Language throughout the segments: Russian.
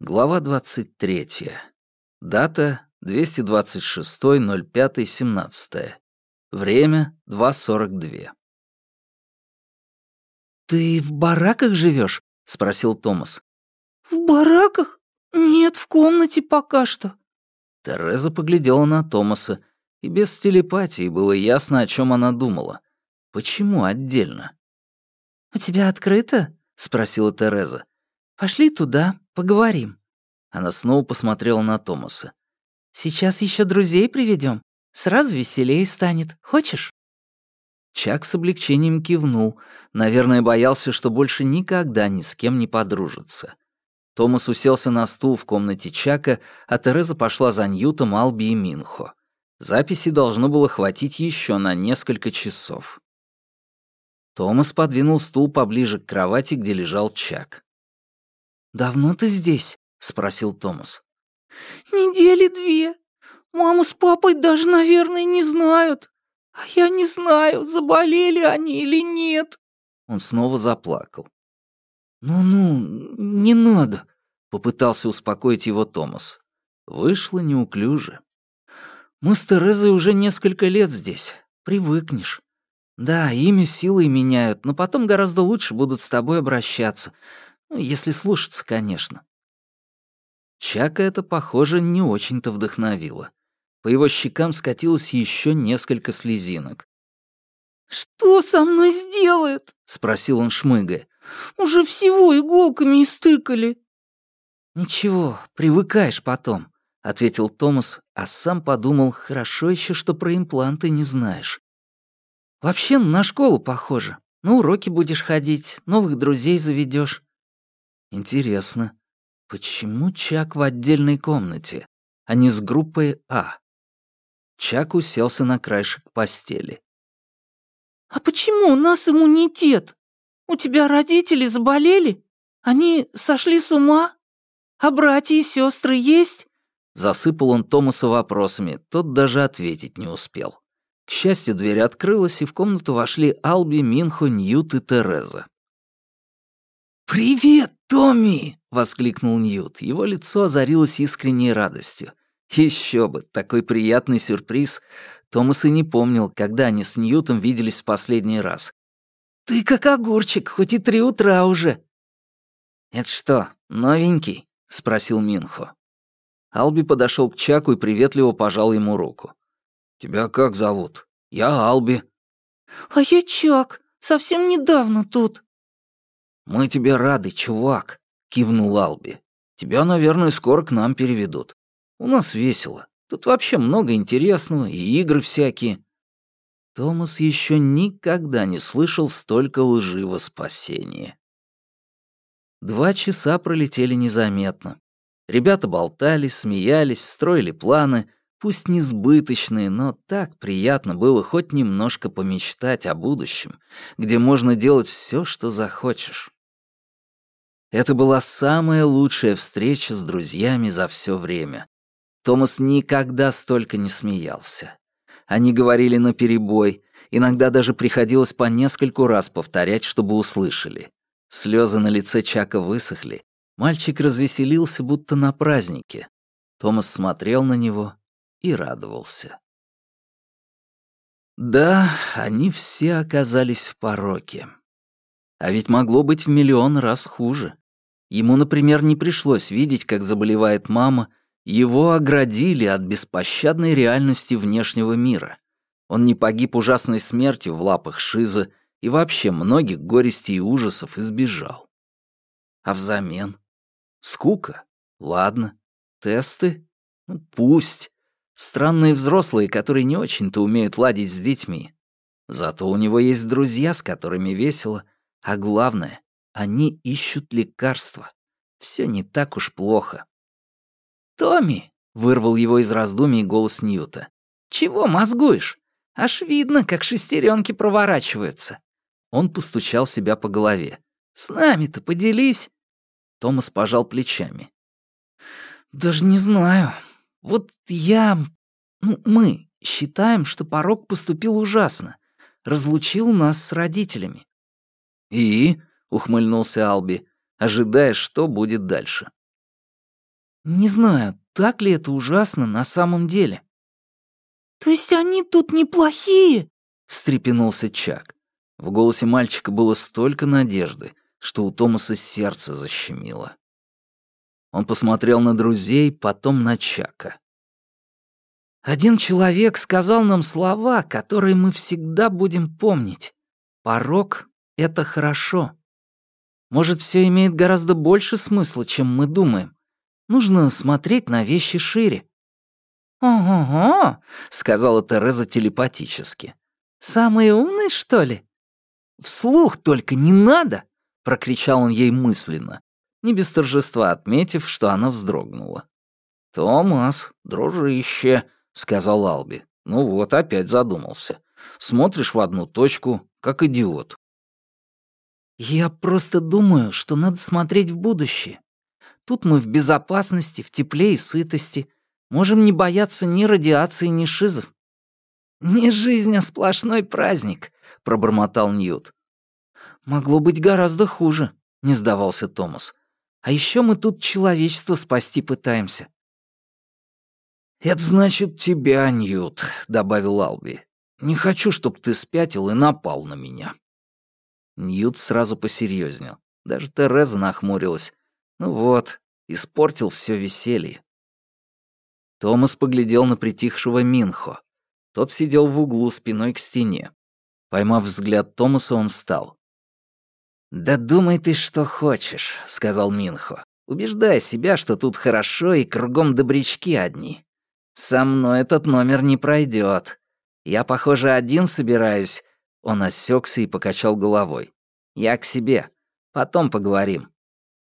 Глава 23. Дата 226.05.17. Время 2.42. «Ты в бараках живешь? спросил Томас. «В бараках? Нет, в комнате пока что». Тереза поглядела на Томаса, и без телепатии было ясно, о чем она думала. Почему отдельно? «У тебя открыто?» — спросила Тереза. «Пошли туда, поговорим». Она снова посмотрела на Томаса. «Сейчас еще друзей приведем. Сразу веселее станет. Хочешь?» Чак с облегчением кивнул. Наверное, боялся, что больше никогда ни с кем не подружится. Томас уселся на стул в комнате Чака, а Тереза пошла за Ньютом, Алби и Минхо. Записи должно было хватить еще на несколько часов. Томас подвинул стул поближе к кровати, где лежал Чак. «Давно ты здесь?» — спросил Томас. «Недели две. Маму с папой даже, наверное, не знают. А я не знаю, заболели они или нет». Он снова заплакал. «Ну-ну, не надо», — попытался успокоить его Томас. Вышло неуклюже. «Мы с Терезой уже несколько лет здесь. Привыкнешь. Да, имя силой меняют, но потом гораздо лучше будут с тобой обращаться. Ну, если слушаться, конечно. Чака это, похоже, не очень-то вдохновило. По его щекам скатилось еще несколько слезинок. «Что со мной сделают?» — спросил он, шмыгая. «Уже всего иголками истыкали». «Ничего, привыкаешь потом», — ответил Томас, а сам подумал, хорошо еще, что про импланты не знаешь. «Вообще на школу похоже. На уроки будешь ходить, новых друзей заведешь. Интересно, почему Чак в отдельной комнате, а не с группой А? Чак уселся на краешек постели. «А почему у нас иммунитет? У тебя родители заболели? Они сошли с ума? А братья и сестры есть?» Засыпал он Томаса вопросами, тот даже ответить не успел. К счастью, дверь открылась, и в комнату вошли Алби, Минхо, Ньют и Тереза. «Привет, Томми!» — воскликнул Ньют. Его лицо озарилось искренней радостью. Еще бы, такой приятный сюрприз. Томас и не помнил, когда они с Ньютом виделись в последний раз. «Ты как огурчик, хоть и три утра уже». «Это что, новенький?» — спросил Минхо. Алби подошел к Чаку и приветливо пожал ему руку. «Тебя как зовут?» «Я Алби». «А я Чак, совсем недавно тут», «Мы тебе рады, чувак», — кивнул Алби. «Тебя, наверное, скоро к нам переведут. У нас весело. Тут вообще много интересного, и игры всякие». Томас еще никогда не слышал столько лжи во спасение. Два часа пролетели незаметно. Ребята болтали, смеялись, строили планы, пусть несбыточные, но так приятно было хоть немножко помечтать о будущем, где можно делать все, что захочешь. Это была самая лучшая встреча с друзьями за все время. Томас никогда столько не смеялся. Они говорили наперебой, иногда даже приходилось по нескольку раз повторять, чтобы услышали. Слезы на лице Чака высохли. Мальчик развеселился, будто на празднике. Томас смотрел на него и радовался. Да, они все оказались в пороке. А ведь могло быть в миллион раз хуже. Ему, например, не пришлось видеть, как заболевает мама, его оградили от беспощадной реальности внешнего мира. Он не погиб ужасной смертью в лапах Шиза и вообще многих горестей и ужасов избежал. А взамен? Скука? Ладно. Тесты? Ну, пусть. Странные взрослые, которые не очень-то умеют ладить с детьми. Зато у него есть друзья, с которыми весело — а главное, они ищут лекарства. Все не так уж плохо. «Томми!» — вырвал его из раздумий голос Ньюта. «Чего мозгуешь? Аж видно, как шестеренки проворачиваются». Он постучал себя по голове. «С нами-то поделись». Томас пожал плечами. «Даже не знаю. Вот я... Ну, мы считаем, что порог поступил ужасно. Разлучил нас с родителями. «И?» — ухмыльнулся Алби, ожидая, что будет дальше. Не знаю, так ли это ужасно на самом деле. «То есть они тут неплохие?» — встрепенулся Чак. В голосе мальчика было столько надежды, что у Томаса сердце защемило. Он посмотрел на друзей, потом на Чака. «Один человек сказал нам слова, которые мы всегда будем помнить. Порог — это хорошо. Может, все имеет гораздо больше смысла, чем мы думаем. Нужно смотреть на вещи шире». «Ого-го», — сказала Тереза телепатически. «Самый умный, что ли?» «Вслух только не надо!» — прокричал он ей мысленно, не без торжества отметив, что она вздрогнула. «Томас, дружище», — сказал Алби. «Ну вот, опять задумался. Смотришь в одну точку, как идиот». «Я просто думаю, что надо смотреть в будущее. Тут мы в безопасности, в тепле и сытости. Можем не бояться ни радиации, ни шизов. «Не жизнь, а сплошной праздник», — пробормотал Ньют. «Могло быть гораздо хуже», — не сдавался Томас. «А еще мы тут человечество спасти пытаемся». «Это значит тебя, Ньют», — добавил Алби. «Не хочу, чтобы ты спятил и напал на меня». Ньют сразу посерьезнел. Даже Тереза нахмурилась. Ну вот, испортил все веселье. Томас поглядел на притихшего Минхо. Тот сидел в углу спиной к стене. Поймав взгляд Томаса, он встал. «Да думай ты, что хочешь», — сказал Минхо. «Убеждай себя, что тут хорошо и кругом добрячки одни. Со мной этот номер не пройдет. Я, похоже, один собираюсь». Он осекся и покачал головой. «Я к себе. Потом поговорим».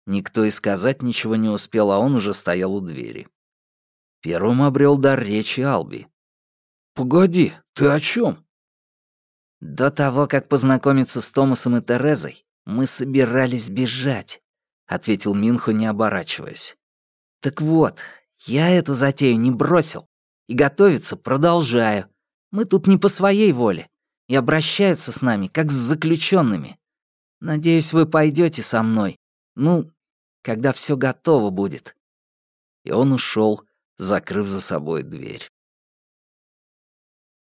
Никто и сказать ничего не успел, а он уже стоял у двери. Первым обрел дар речи Алби. «Погоди, ты о чем? «До того, как познакомиться с Томасом и Терезой, мы собирались бежать», — ответил Минхо, не оборачиваясь. «Так вот, я эту затею не бросил и готовиться продолжаю. Мы тут не по своей воле и обращаются с нами, как с заключенными. Надеюсь, вы пойдете со мной. Ну, когда все готово будет». И он ушел, закрыв за собой дверь.